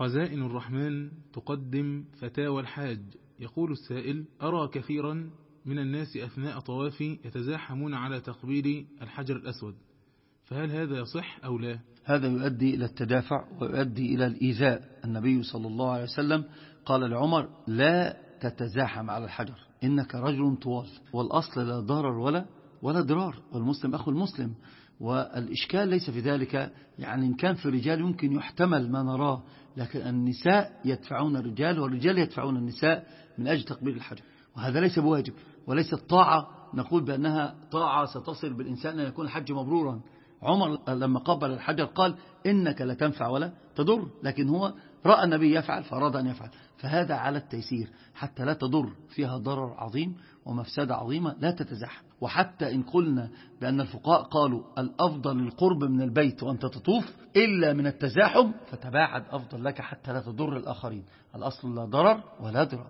خزائن الرحمن تقدم فتاوى الحاج. يقول السائل أرى كثيرا من الناس أثناء طوافي يتزاحمون على تقبيل الحجر الأسود فهل هذا يصح أو لا؟ هذا يؤدي إلى التدافع ويؤدي إلى الإيذاء. النبي صلى الله عليه وسلم قال لعمر لا تتزاحم على الحجر إنك رجل طوال والأصل لا ضرر ولا ولا ضرار والمسلم أخو المسلم. والإشكال ليس في ذلك يعني إن كان في الرجال يمكن يحتمل ما نراه لكن النساء يدفعون الرجال والرجال يدفعون النساء من أجل تقبيل الحجر وهذا ليس بواجب وليس الطاعة نقول بأنها طاعة ستصل بالإنسان أن يكون الحج مبرورا. عمر لما قبل الحجر قال إنك لا تنفع ولا تضر لكن هو رأى النبي يفعل فأراد أن يفعل. فهذا على التيسير حتى لا تضر فيها ضرر عظيم ومفسدة عظيمة لا تتزحم وحتى إن قلنا بأن الفقهاء قالوا الأفضل القرب من البيت وأنت تطوف إلا من التزاحم فتباعد أفضل لك حتى لا تضر الآخرين. الأصل لا ضرر ولا ضرار.